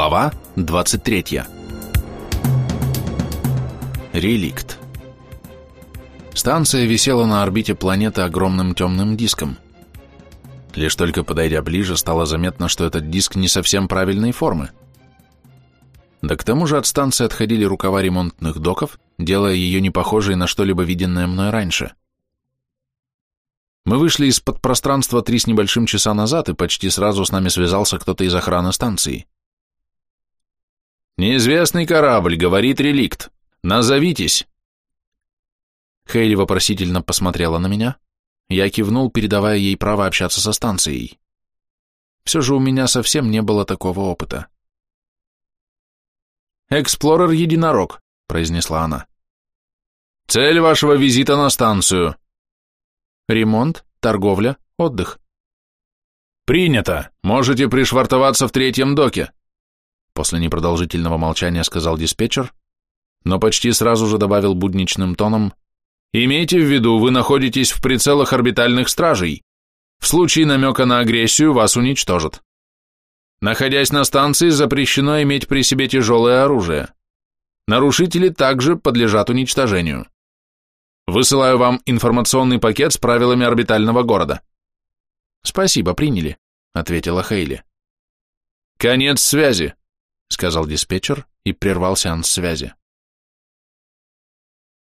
Глава 23. Реликт. Станция висела на орбите планеты огромным темным диском. Лишь только подойдя ближе, стало заметно, что этот диск не совсем правильной формы. Да к тому же от станции отходили рукава ремонтных доков, делая ее не похожей на что-либо виденное мной раньше. Мы вышли из-под пространства три с небольшим часа назад, и почти сразу с нами связался кто-то из охраны станции. «Неизвестный корабль, — говорит реликт. Назовитесь!» Хейли вопросительно посмотрела на меня. Я кивнул, передавая ей право общаться со станцией. Все же у меня совсем не было такого опыта. «Эксплорер-единорог», — произнесла она. «Цель вашего визита на станцию?» «Ремонт, торговля, отдых». «Принято. Можете пришвартоваться в третьем доке», После непродолжительного молчания сказал диспетчер, но почти сразу же добавил будничным тоном, «Имейте в виду, вы находитесь в прицелах орбитальных стражей. В случае намека на агрессию вас уничтожат. Находясь на станции, запрещено иметь при себе тяжелое оружие. Нарушители также подлежат уничтожению. Высылаю вам информационный пакет с правилами орбитального города». «Спасибо, приняли», — ответила Хейли. «Конец связи», сказал диспетчер и прервал сеанс связи.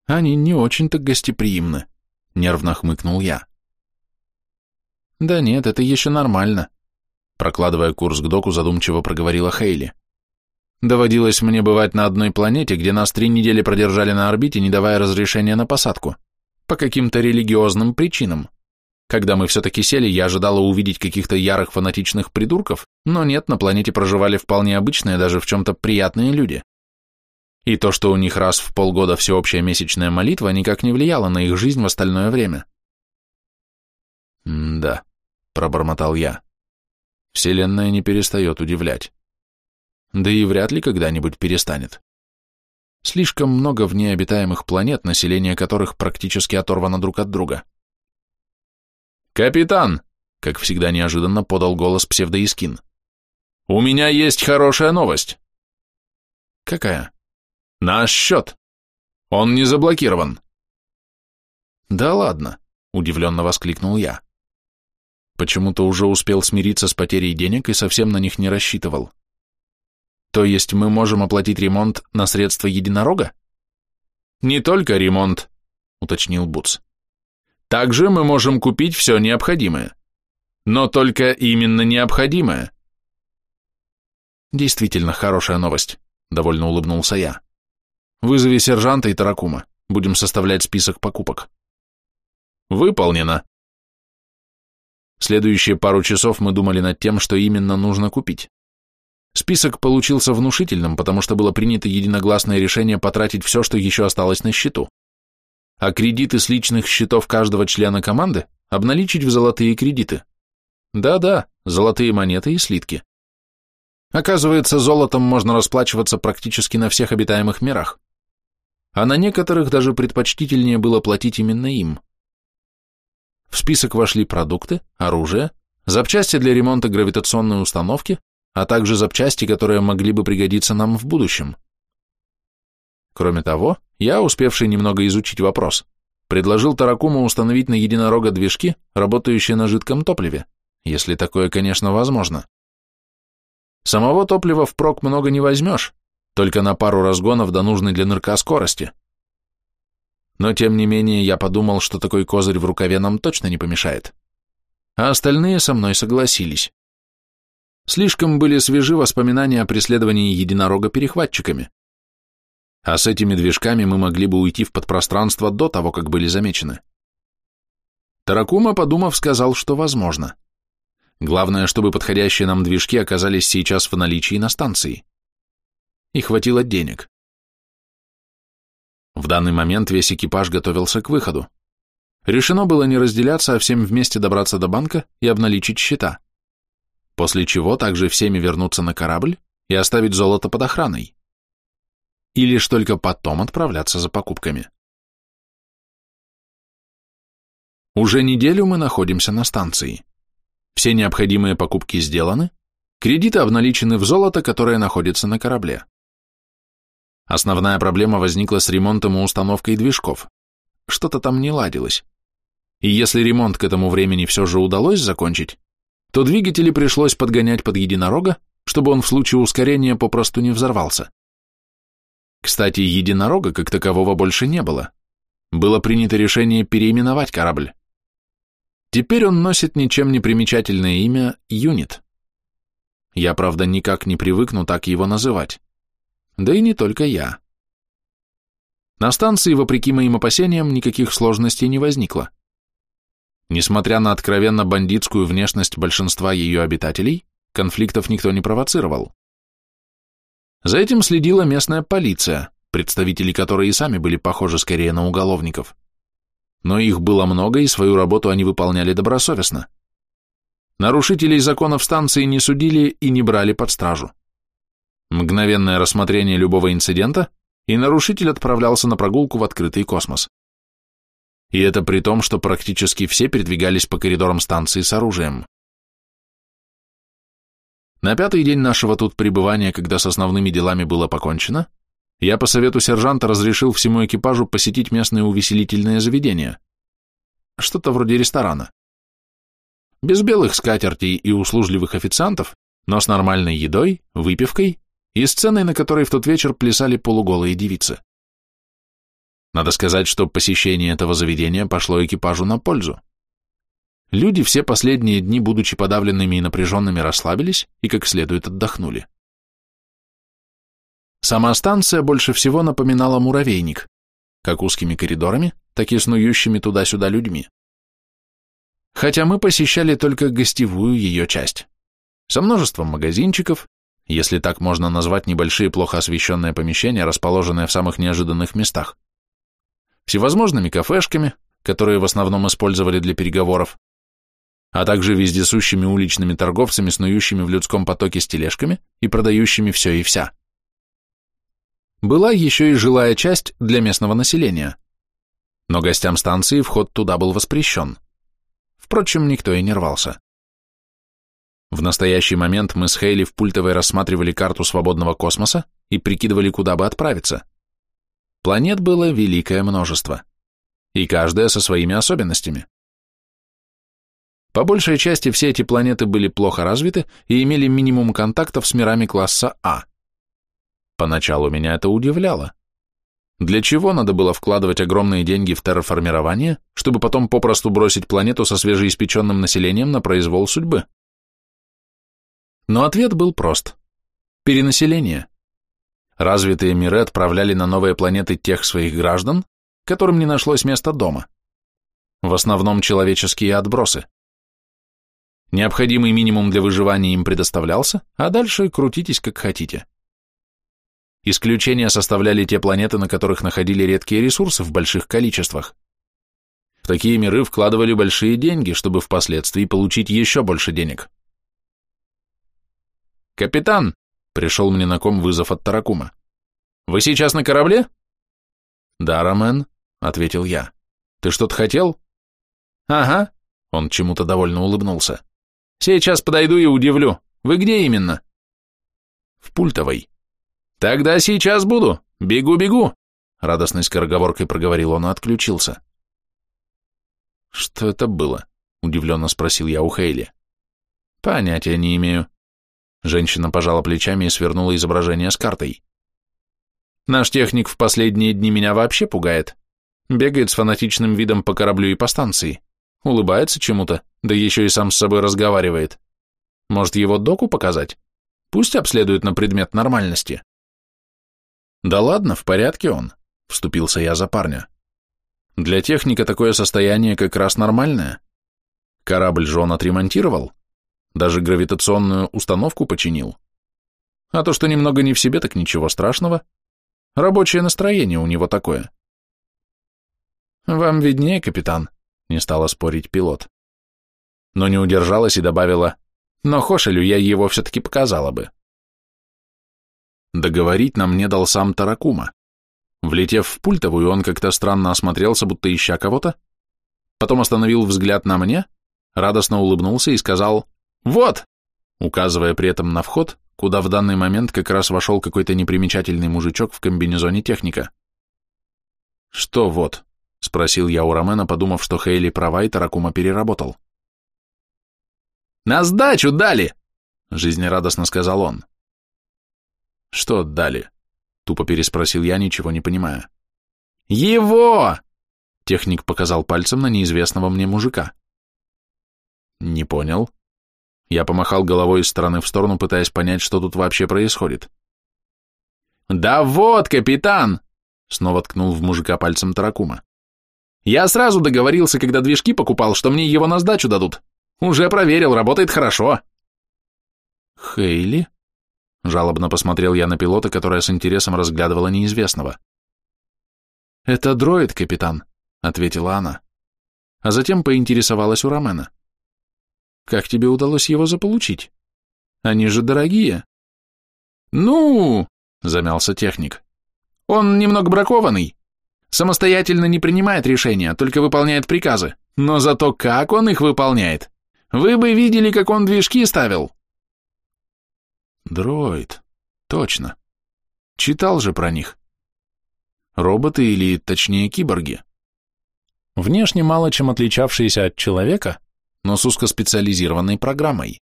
Они не очень-то гостеприимны, нервно хмыкнул я. Да нет, это еще нормально, прокладывая курс к доку, задумчиво проговорила Хейли. Доводилось мне бывать на одной планете, где нас три недели продержали на орбите, не давая разрешения на посадку, по каким-то религиозным причинам. Когда мы все-таки сели, я ожидала увидеть каких-то ярых фанатичных придурков, но нет, на планете проживали вполне обычные, даже в чем-то приятные люди. И то, что у них раз в полгода всеобщая месячная молитва, никак не влияло на их жизнь в остальное время. «Да», — пробормотал я, — «Вселенная не перестает удивлять. Да и вряд ли когда-нибудь перестанет. Слишком много в ней обитаемых планет, население которых практически оторвано друг от друга». «Капитан!» — как всегда неожиданно подал голос псевдоискин. «У меня есть хорошая новость». «Какая?» «Наш счет. Он не заблокирован». «Да ладно», — удивленно воскликнул я. Почему-то уже успел смириться с потерей денег и совсем на них не рассчитывал. То есть мы можем оплатить ремонт на средства единорога? Не только ремонт, уточнил Буц. Также мы можем купить все необходимое. Но только именно необходимое. Действительно хорошая новость, довольно улыбнулся я. Вызови сержанта и Таракума. Будем составлять список покупок. Выполнено. Следующие пару часов мы думали над тем, что именно нужно купить. Список получился внушительным, потому что было принято единогласное решение потратить все, что еще осталось на счету а кредиты с личных счетов каждого члена команды обналичить в золотые кредиты. Да-да, золотые монеты и слитки. Оказывается, золотом можно расплачиваться практически на всех обитаемых мирах. А на некоторых даже предпочтительнее было платить именно им. В список вошли продукты, оружие, запчасти для ремонта гравитационной установки, а также запчасти, которые могли бы пригодиться нам в будущем. Кроме того, я, успевший немного изучить вопрос, предложил Таракуму установить на единорога движки, работающие на жидком топливе, если такое, конечно, возможно. Самого топлива впрок много не возьмешь, только на пару разгонов до нужной для нырка скорости. Но тем не менее я подумал, что такой козырь в рукаве нам точно не помешает. А остальные со мной согласились. Слишком были свежи воспоминания о преследовании единорога перехватчиками а с этими движками мы могли бы уйти в подпространство до того, как были замечены. Таракума, подумав, сказал, что возможно. Главное, чтобы подходящие нам движки оказались сейчас в наличии на станции. И хватило денег. В данный момент весь экипаж готовился к выходу. Решено было не разделяться, а всем вместе добраться до банка и обналичить счета. После чего также всеми вернуться на корабль и оставить золото под охраной и лишь только потом отправляться за покупками. Уже неделю мы находимся на станции. Все необходимые покупки сделаны, Кредиты обналичены в золото, которое находится на корабле. Основная проблема возникла с ремонтом и установкой движков. Что-то там не ладилось. И если ремонт к этому времени все же удалось закончить, то двигатели пришлось подгонять под единорога, чтобы он в случае ускорения попросту не взорвался. Кстати, единорога как такового больше не было. Было принято решение переименовать корабль. Теперь он носит ничем не примечательное имя «Юнит». Я, правда, никак не привыкну так его называть. Да и не только я. На станции, вопреки моим опасениям, никаких сложностей не возникло. Несмотря на откровенно бандитскую внешность большинства ее обитателей, конфликтов никто не провоцировал. За этим следила местная полиция, представители которой и сами были похожи скорее на уголовников. Но их было много, и свою работу они выполняли добросовестно. Нарушителей законов станции не судили и не брали под стражу. Мгновенное рассмотрение любого инцидента, и нарушитель отправлялся на прогулку в открытый космос. И это при том, что практически все передвигались по коридорам станции с оружием. На пятый день нашего тут пребывания, когда с основными делами было покончено, я по совету сержанта разрешил всему экипажу посетить местное увеселительное заведение. Что-то вроде ресторана. Без белых скатертей и услужливых официантов, но с нормальной едой, выпивкой и сценой, на которой в тот вечер плясали полуголые девицы. Надо сказать, что посещение этого заведения пошло экипажу на пользу. Люди все последние дни, будучи подавленными и напряженными, расслабились и как следует отдохнули. Сама станция больше всего напоминала муравейник, как узкими коридорами, так и снующими туда-сюда людьми. Хотя мы посещали только гостевую ее часть, со множеством магазинчиков, если так можно назвать небольшие плохо освещенные помещения, расположенные в самых неожиданных местах, всевозможными кафешками, которые в основном использовали для переговоров, а также вездесущими уличными торговцами, снующими в людском потоке с тележками и продающими все и вся. Была еще и жилая часть для местного населения, но гостям станции вход туда был воспрещен. Впрочем, никто и не рвался. В настоящий момент мы с Хейли в пультовой рассматривали карту свободного космоса и прикидывали, куда бы отправиться. Планет было великое множество, и каждая со своими особенностями. По большей части все эти планеты были плохо развиты и имели минимум контактов с мирами класса А. Поначалу меня это удивляло. Для чего надо было вкладывать огромные деньги в терраформирование, чтобы потом попросту бросить планету со свежеиспеченным населением на произвол судьбы? Но ответ был прост. Перенаселение. Развитые миры отправляли на новые планеты тех своих граждан, которым не нашлось места дома. В основном человеческие отбросы. Необходимый минимум для выживания им предоставлялся, а дальше крутитесь как хотите. Исключения составляли те планеты, на которых находили редкие ресурсы в больших количествах. В такие миры вкладывали большие деньги, чтобы впоследствии получить еще больше денег. «Капитан!» — пришел мне на ком вызов от Таракума. «Вы сейчас на корабле?» «Да, Ромен», — ответил я. «Ты что-то хотел?» «Ага», — он чему-то довольно улыбнулся. «Сейчас подойду и удивлю. Вы где именно?» «В Пультовой». «Тогда сейчас буду! Бегу-бегу!» Радостной скороговоркой проговорил он и отключился. «Что это было?» — удивленно спросил я у Хейли. «Понятия не имею». Женщина пожала плечами и свернула изображение с картой. «Наш техник в последние дни меня вообще пугает. Бегает с фанатичным видом по кораблю и по станции. Улыбается чему-то, да еще и сам с собой разговаривает. Может, его доку показать? Пусть обследует на предмет нормальности». «Да ладно, в порядке он», — вступился я за парня. «Для техника такое состояние как раз нормальное. Корабль же он отремонтировал, даже гравитационную установку починил. А то, что немного не в себе, так ничего страшного. Рабочее настроение у него такое». «Вам виднее, капитан», — не стала спорить пилот. Но не удержалась и добавила, «но Хошелю я его все-таки показала бы». Договорить нам не дал сам Таракума. Влетев в пультовую, он как-то странно осмотрелся, будто ища кого-то, потом остановил взгляд на мне, радостно улыбнулся и сказал «Вот!» указывая при этом на вход, куда в данный момент как раз вошел какой-то непримечательный мужичок в комбинезоне техника. «Что вот?» — спросил я у Ромена, подумав, что Хейли права и Таракума переработал. «На сдачу дали!» — жизнерадостно сказал он. «Что дали?» — тупо переспросил я, ничего не понимая. «Его!» — техник показал пальцем на неизвестного мне мужика. «Не понял». Я помахал головой из стороны в сторону, пытаясь понять, что тут вообще происходит. «Да вот, капитан!» — снова ткнул в мужика пальцем Таракума. «Я сразу договорился, когда движки покупал, что мне его на сдачу дадут. Уже проверил, работает хорошо». «Хейли?» — жалобно посмотрел я на пилота, которая с интересом разглядывала неизвестного. «Это дроид, капитан», — ответила она. А затем поинтересовалась у Ромена. Как тебе удалось его заполучить? Они же дорогие. Ну, замялся техник. Он немного бракованный. Самостоятельно не принимает решения, только выполняет приказы. Но зато как он их выполняет? Вы бы видели, как он движки ставил. Дроид. Точно. Читал же про них. Роботы или, точнее, киборги. Внешне мало чем отличавшиеся от человека, но с узкоспециализированной программой.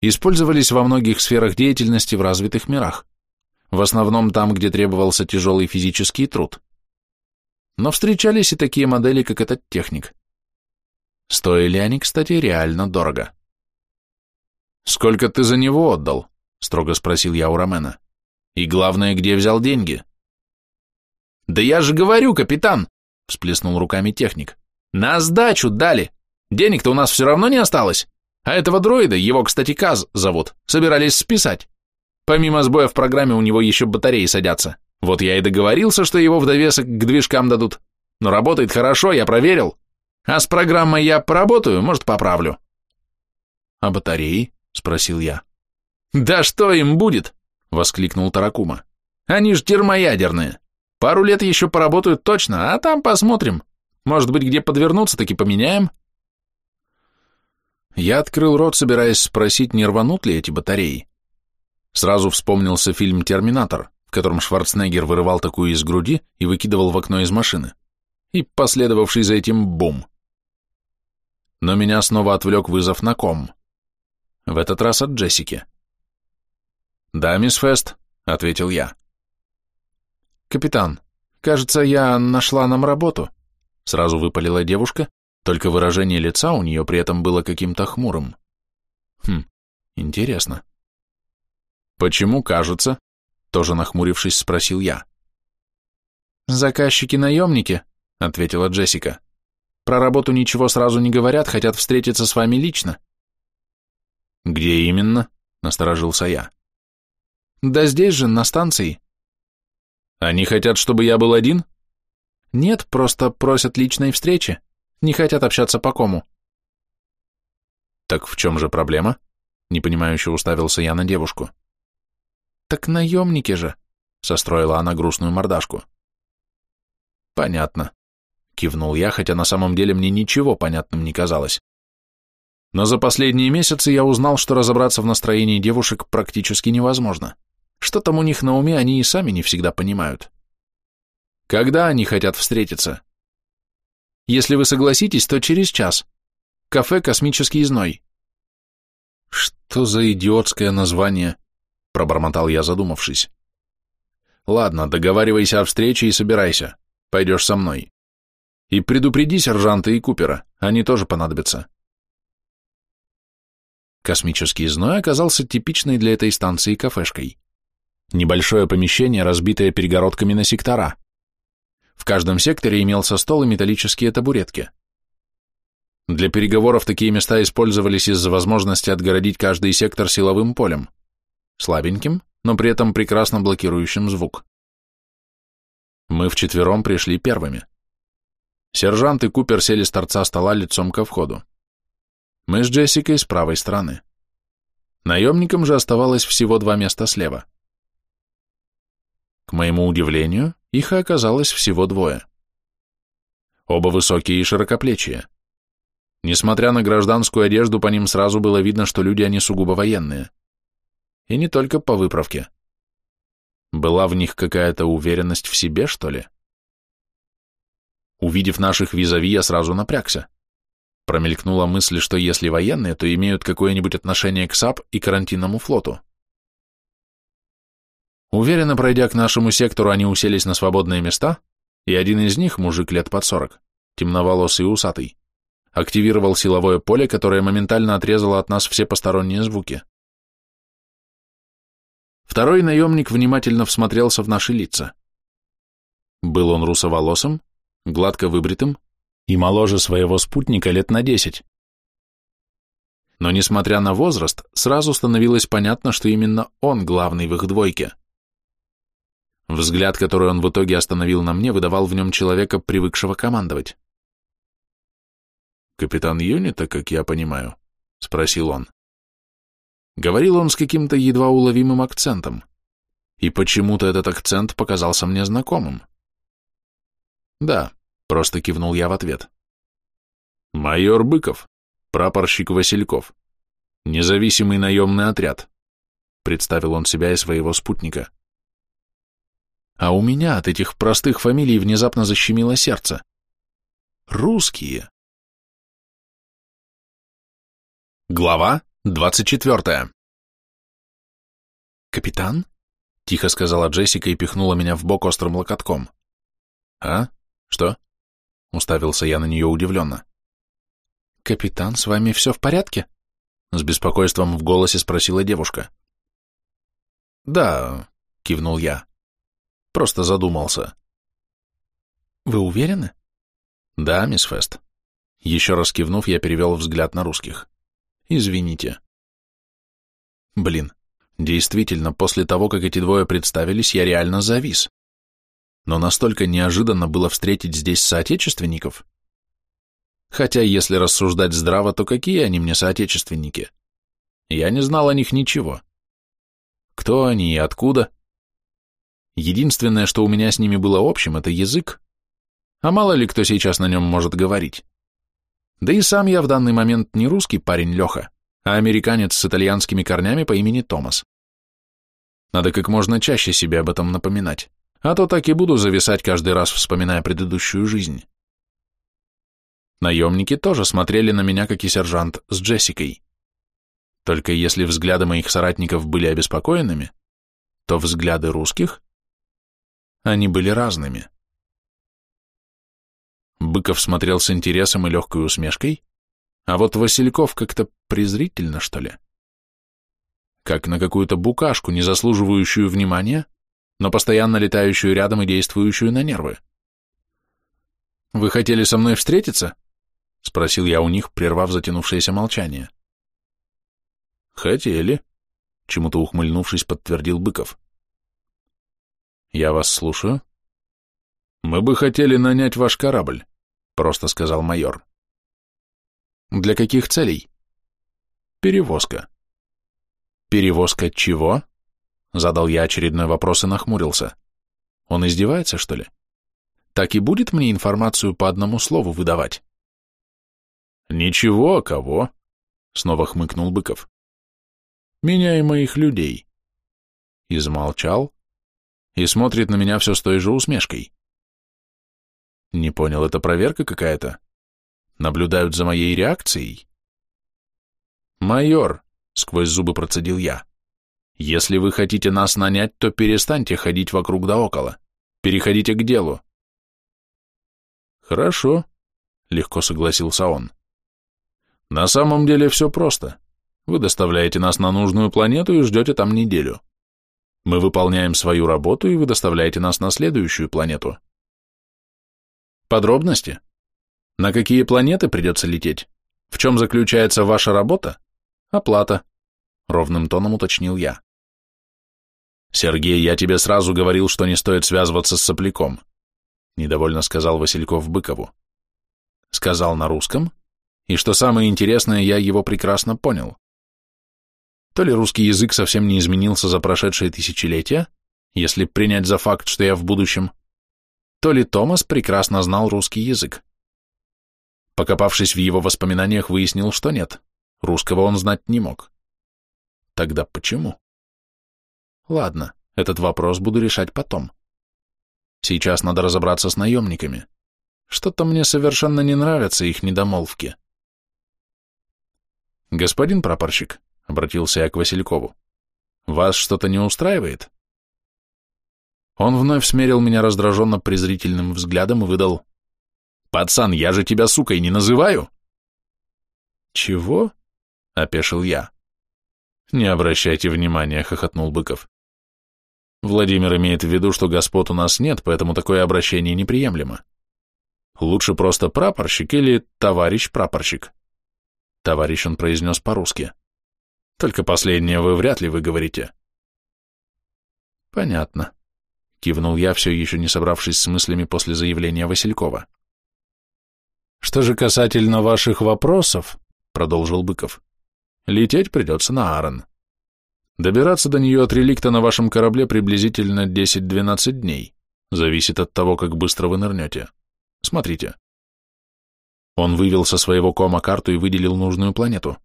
Использовались во многих сферах деятельности в развитых мирах, в основном там, где требовался тяжелый физический труд. Но встречались и такие модели, как этот техник. Стоили они, кстати, реально дорого. «Сколько ты за него отдал?» — строго спросил я у Ромена. «И главное, где взял деньги?» «Да я же говорю, капитан!» — всплеснул руками техник. «На сдачу дали! Денег-то у нас все равно не осталось. А этого дроида, его, кстати, Каз зовут, собирались списать. Помимо сбоя в программе у него еще батареи садятся. Вот я и договорился, что его в довесок к движкам дадут. Но работает хорошо, я проверил. А с программой я поработаю, может, поправлю. А батареи? Спросил я. Да что им будет? Воскликнул Таракума. Они ж термоядерные. Пару лет еще поработают точно, а там посмотрим. Может быть, где подвернуться, таки поменяем. Я открыл рот, собираясь спросить, не рванут ли эти батареи. Сразу вспомнился фильм «Терминатор», в котором Шварценеггер вырывал такую из груди и выкидывал в окно из машины. И последовавший за этим бум. Но меня снова отвлек вызов на ком. В этот раз от Джессики. «Да, мисс Фест», — ответил я. «Капитан, кажется, я нашла нам работу», — сразу выпалила девушка, только выражение лица у нее при этом было каким-то хмурым. Хм, интересно. «Почему кажется?» — тоже нахмурившись, спросил я. «Заказчики-наемники», — ответила Джессика. «Про работу ничего сразу не говорят, хотят встретиться с вами лично». «Где именно?» — насторожился я. «Да здесь же, на станции». «Они хотят, чтобы я был один?» «Нет, просто просят личной встречи», не хотят общаться по кому. Так в чем же проблема? Непонимающе уставился я на девушку. Так наемники же, состроила она грустную мордашку. Понятно. Кивнул я, хотя на самом деле мне ничего понятным не казалось. Но за последние месяцы я узнал, что разобраться в настроении девушек практически невозможно. Что там у них на уме, они и сами не всегда понимают. Когда они хотят встретиться? Если вы согласитесь, то через час. Кафе «Космический зной». Что за идиотское название? Пробормотал я, задумавшись. Ладно, договаривайся о встрече и собирайся. Пойдешь со мной. И предупреди сержанта и Купера, они тоже понадобятся. Космический зной оказался типичной для этой станции кафешкой. Небольшое помещение, разбитое перегородками на сектора. В каждом секторе имелся стол и металлические табуретки. Для переговоров такие места использовались из-за возможности отгородить каждый сектор силовым полем, слабеньким, но при этом прекрасно блокирующим звук. Мы вчетвером пришли первыми. Сержант и Купер сели с торца стола лицом ко входу. Мы с Джессикой с правой стороны. Наемникам же оставалось всего два места слева. К моему удивлению, их оказалось всего двое. Оба высокие и широкоплечие. Несмотря на гражданскую одежду, по ним сразу было видно, что люди они сугубо военные. И не только по выправке. Была в них какая-то уверенность в себе, что ли? Увидев наших визави, я сразу напрягся. Промелькнула мысль, что если военные, то имеют какое-нибудь отношение к САП и карантинному флоту. Уверенно пройдя к нашему сектору, они уселись на свободные места, и один из них, мужик лет под сорок, темноволосый и усатый, активировал силовое поле, которое моментально отрезало от нас все посторонние звуки. Второй наемник внимательно всмотрелся в наши лица. Был он русоволосым, гладко выбритым и моложе своего спутника лет на десять. Но, несмотря на возраст, сразу становилось понятно, что именно он главный в их двойке. Взгляд, который он в итоге остановил на мне, выдавал в нем человека, привыкшего командовать. «Капитан юнита, как я понимаю?» — спросил он. Говорил он с каким-то едва уловимым акцентом, и почему-то этот акцент показался мне знакомым. «Да», — просто кивнул я в ответ. «Майор Быков, прапорщик Васильков, независимый наемный отряд», — представил он себя и своего спутника. А у меня от этих простых фамилий внезапно защемило сердце. Русские. Глава двадцать четвертая. «Капитан?» — тихо сказала Джессика и пихнула меня в бок острым локотком. «А? Что?» — уставился я на нее удивленно. «Капитан, с вами все в порядке?» — с беспокойством в голосе спросила девушка. «Да», — кивнул я. Просто задумался. Вы уверены? Да, мисс Фест. Еще раз кивнув, я перевел взгляд на русских. Извините. Блин, действительно, после того, как эти двое представились, я реально завис. Но настолько неожиданно было встретить здесь соотечественников. Хотя, если рассуждать здраво, то какие они мне соотечественники? Я не знал о них ничего. Кто они и откуда? Единственное, что у меня с ними было общим, это язык. А мало ли кто сейчас на нем может говорить. Да и сам я в данный момент не русский парень Леха, а американец с итальянскими корнями по имени Томас. Надо как можно чаще себе об этом напоминать, а то так и буду зависать каждый раз, вспоминая предыдущую жизнь. Наемники тоже смотрели на меня, как и сержант с Джессикой. Только если взгляды моих соратников были обеспокоенными, то взгляды русских они были разными. Быков смотрел с интересом и легкой усмешкой, а вот Васильков как-то презрительно, что ли. Как на какую-то букашку, не заслуживающую внимания, но постоянно летающую рядом и действующую на нервы. «Вы хотели со мной встретиться?» — спросил я у них, прервав затянувшееся молчание. «Хотели», — чему-то ухмыльнувшись, подтвердил Быков. Я вас слушаю. Мы бы хотели нанять ваш корабль, просто сказал майор. Для каких целей? Перевозка. Перевозка чего? Задал я очередной вопрос и нахмурился. Он издевается, что ли? Так и будет мне информацию по одному слову выдавать? Ничего, кого? Снова хмыкнул Быков. Меня и моих людей. И замолчал, и смотрит на меня все с той же усмешкой. Не понял, это проверка какая-то? Наблюдают за моей реакцией? Майор, сквозь зубы процедил я, если вы хотите нас нанять, то перестаньте ходить вокруг да около. Переходите к делу. Хорошо, легко согласился он. На самом деле все просто. Вы доставляете нас на нужную планету и ждете там неделю. Мы выполняем свою работу, и вы доставляете нас на следующую планету. Подробности? На какие планеты придется лететь? В чем заключается ваша работа? Оплата. Ровным тоном уточнил я. Сергей, я тебе сразу говорил, что не стоит связываться с сопляком. Недовольно сказал Васильков Быкову. Сказал на русском, и что самое интересное, я его прекрасно понял. То ли русский язык совсем не изменился за прошедшие тысячелетия, если принять за факт, что я в будущем, то ли Томас прекрасно знал русский язык. Покопавшись в его воспоминаниях, выяснил, что нет. Русского он знать не мог. Тогда почему? Ладно, этот вопрос буду решать потом. Сейчас надо разобраться с наемниками. Что-то мне совершенно не нравятся их недомолвки. Господин прапорщик, — обратился я к Василькову, — вас что-то не устраивает? Он вновь смерил меня раздраженно презрительным взглядом и выдал. «Пацан, я же тебя сукой не называю!» «Чего?» — опешил я. «Не обращайте внимания», — хохотнул Быков. Владимир имеет в виду, что господ у нас нет, поэтому такое обращение неприемлемо. Лучше просто прапорщик или товарищ прапорщик. Товарищ он произнес по-русски. Только последнее вы вряд ли выговорите. Понятно. Кивнул я, все еще не собравшись с мыслями после заявления Василькова. Что же касательно ваших вопросов, продолжил Быков, лететь придется на Аарон. Добираться до нее от реликта на вашем корабле приблизительно 10-12 дней. Зависит от того, как быстро вы нырнете. Смотрите. Он вывел со своего кома карту и выделил нужную планету.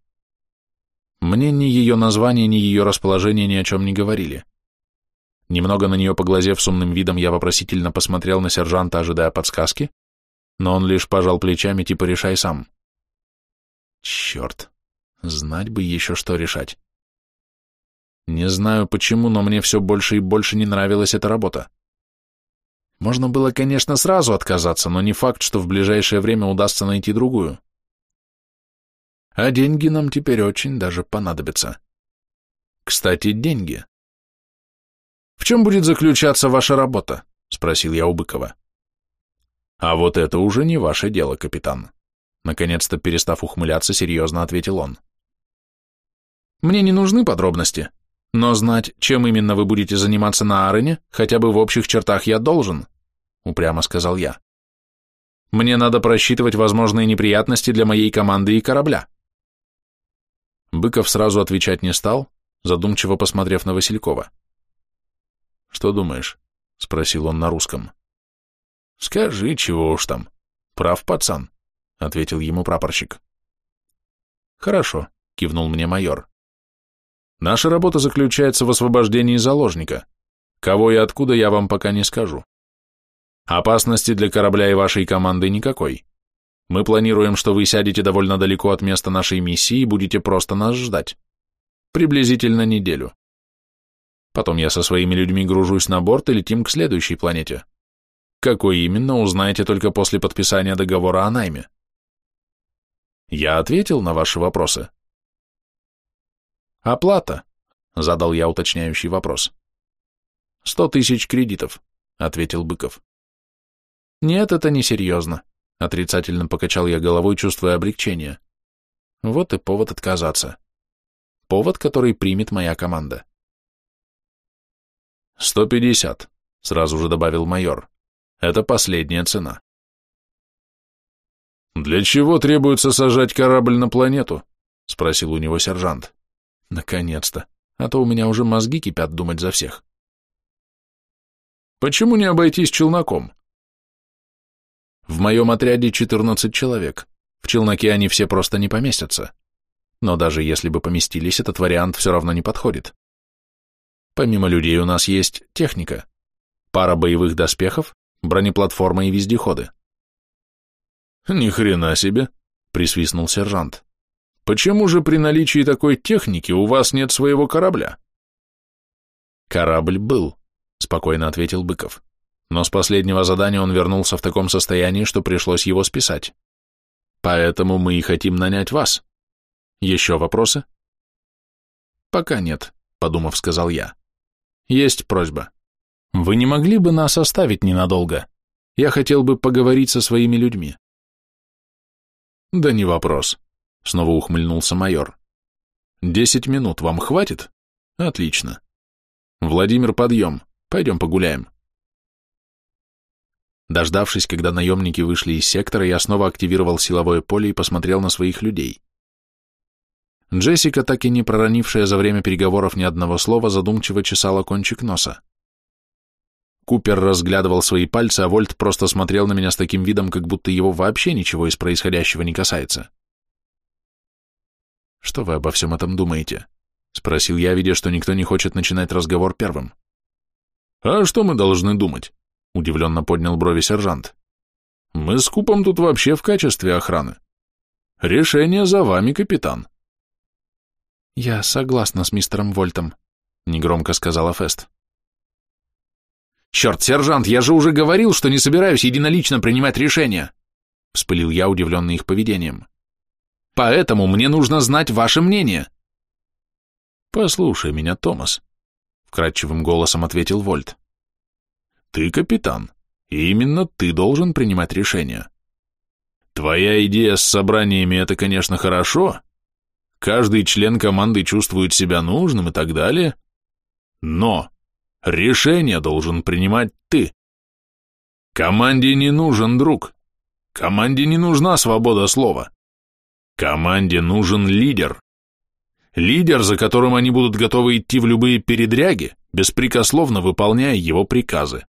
Мне ни ее название, ни ее расположение ни о чем не говорили. Немного на нее поглазев с умным видом, я вопросительно посмотрел на сержанта, ожидая подсказки, но он лишь пожал плечами, типа решай сам. Черт, знать бы еще что решать. Не знаю почему, но мне все больше и больше не нравилась эта работа. Можно было, конечно, сразу отказаться, но не факт, что в ближайшее время удастся найти другую. А деньги нам теперь очень даже понадобятся. Кстати, деньги. «В чем будет заключаться ваша работа?» — спросил я у Быкова. «А вот это уже не ваше дело, капитан», — наконец-то перестав ухмыляться, серьезно ответил он. «Мне не нужны подробности», но знать, чем именно вы будете заниматься на Арене, хотя бы в общих чертах я должен, упрямо сказал я. Мне надо просчитывать возможные неприятности для моей команды и корабля. Быков сразу отвечать не стал, задумчиво посмотрев на Василькова. «Что думаешь?» — спросил он на русском. «Скажи, чего уж там. Прав пацан», — ответил ему прапорщик. «Хорошо», — кивнул мне майор. Наша работа заключается в освобождении заложника. Кого и откуда, я вам пока не скажу. Опасности для корабля и вашей команды никакой. Мы планируем, что вы сядете довольно далеко от места нашей миссии и будете просто нас ждать. Приблизительно неделю. Потом я со своими людьми гружусь на борт и летим к следующей планете. Какой именно, узнаете только после подписания договора о найме. Я ответил на ваши вопросы. «Оплата?» — задал я уточняющий вопрос. «Сто тысяч кредитов», — ответил Быков. «Нет, это несерьезно», — отрицательно покачал я головой, чувствуя облегчение. Вот и повод отказаться. Повод, который примет моя команда. «Сто пятьдесят», — сразу же добавил майор. «Это последняя цена». «Для чего требуется сажать корабль на планету?» — спросил у него сержант. Наконец-то. А то у меня уже мозги кипят думать за всех. Почему не обойтись челноком? В моем отряде 14 человек. В челноке они все просто не поместятся. Но даже если бы поместились, этот вариант все равно не подходит. Помимо людей у нас есть техника. Пара боевых доспехов, бронеплатформа и вездеходы. Ни хрена себе, присвистнул сержант. Почему же при наличии такой техники у вас нет своего корабля? Корабль был, спокойно ответил Быков. Но с последнего задания он вернулся в таком состоянии, что пришлось его списать. Поэтому мы и хотим нанять вас. Еще вопросы? Пока нет, подумав, сказал я. Есть просьба. Вы не могли бы нас оставить ненадолго? Я хотел бы поговорить со своими людьми. Да не вопрос. Снова ухмыльнулся майор. Десять минут вам хватит? Отлично. Владимир, подъем. Пойдем погуляем. Дождавшись, когда наемники вышли из сектора, я снова активировал силовое поле и посмотрел на своих людей. Джессика, так и не проронившая за время переговоров ни одного слова, задумчиво чесала кончик носа. Купер разглядывал свои пальцы, а Вольт просто смотрел на меня с таким видом, как будто его вообще ничего из происходящего не касается. «Что вы обо всем этом думаете?» — спросил я, видя, что никто не хочет начинать разговор первым. «А что мы должны думать?» — удивленно поднял брови сержант. «Мы с Купом тут вообще в качестве охраны. Решение за вами, капитан». «Я согласна с мистером Вольтом», — негромко сказала Фест. «Черт, сержант, я же уже говорил, что не собираюсь единолично принимать решения!» — вспылил я, удивленный их поведением. «Поэтому мне нужно знать ваше мнение!» «Послушай меня, Томас», — вкрадчивым голосом ответил Вольт. «Ты капитан, и именно ты должен принимать решения. Твоя идея с собраниями — это, конечно, хорошо. Каждый член команды чувствует себя нужным и так далее. Но Решение должен принимать ты. Команде не нужен друг. Команде не нужна свобода слова. Команде нужен лидер. Лидер, за которым они будут готовы идти в любые передряги, беспрекословно выполняя его приказы.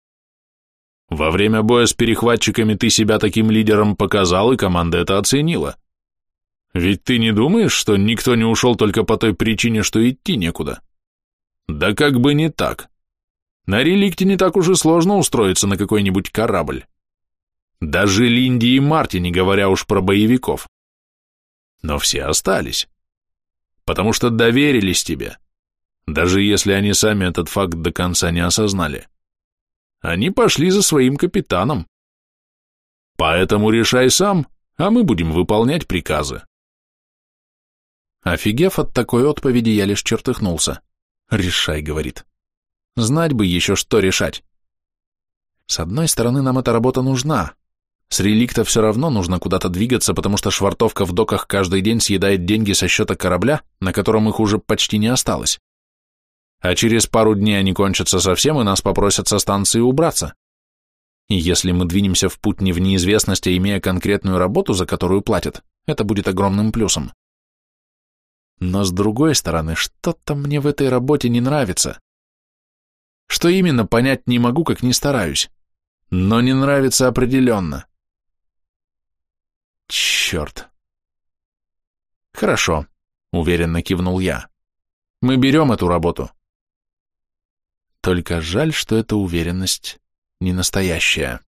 Во время боя с перехватчиками ты себя таким лидером показал, и команда это оценила. Ведь ты не думаешь, что никто не ушел только по той причине, что идти некуда? Да как бы не так. На реликте не так уж и сложно устроиться на какой-нибудь корабль. Даже Линди и Марти, не говоря уж про боевиков. Но все остались. Потому что доверились тебе, даже если они сами этот факт до конца не осознали. Они пошли за своим капитаном. Поэтому решай сам, а мы будем выполнять приказы. Офигев от такой отповеди, я лишь чертыхнулся. «Решай», — говорит. Знать бы еще, что решать. С одной стороны, нам эта работа нужна. С реликта все равно нужно куда-то двигаться, потому что швартовка в доках каждый день съедает деньги со счета корабля, на котором их уже почти не осталось. А через пару дней они кончатся совсем, и нас попросят со станции убраться. И если мы двинемся в путь не в неизвестность, а имея конкретную работу, за которую платят, это будет огромным плюсом. Но с другой стороны, что-то мне в этой работе не нравится. Что именно, понять не могу, как не стараюсь. Но не нравится определенно. Черт. Хорошо, уверенно кивнул я. Мы берем эту работу. Только жаль, что эта уверенность не настоящая.